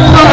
much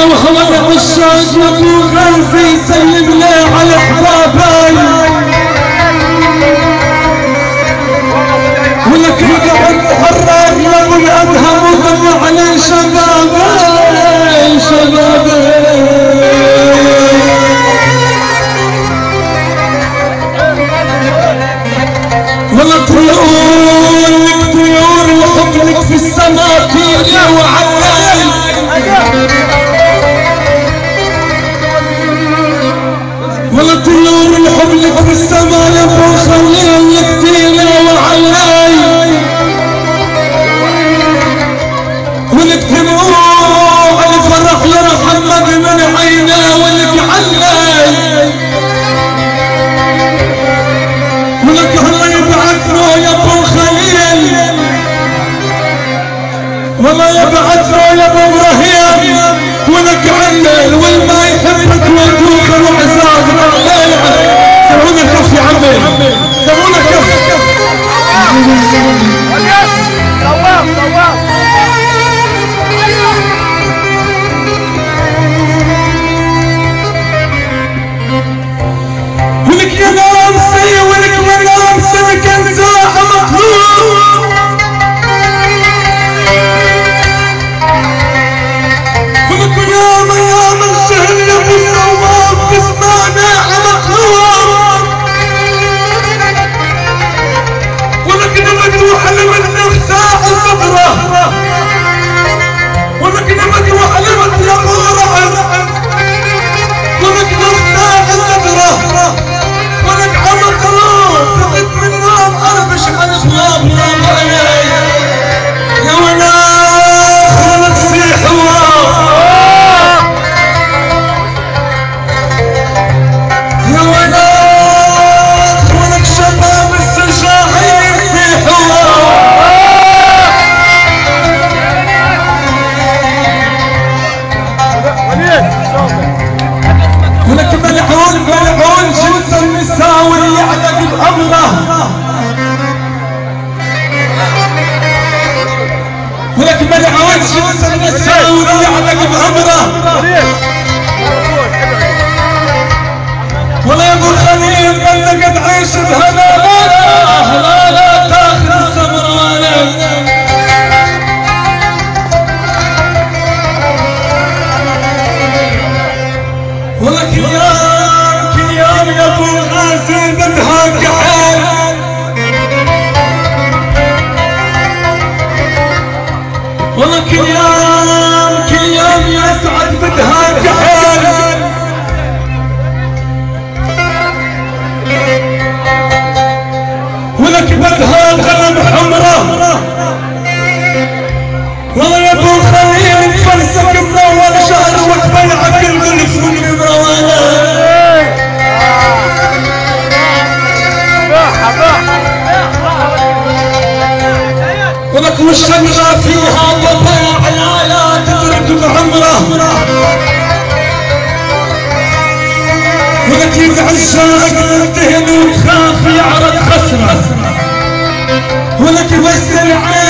لو خلق الشاق وابو غازي سلم لي على حبابي ولك قعد حرر يوم الأدهى ولك ملعون ملعون جنس النساء يعلق علق بأمره ولك ملعون جنس النساء يعلق علق بأمره ولا يقول خليل بلقت عيش بهنا قلب حمراء والله أبو خليل فلسك مطول شهر وتبيعك القلف من بروانا ولك والشجرة فيها بطيع لا لا تترك بعمره ولك يزعل شاك تهن وتخاف يعرض خسره. ولك بس العين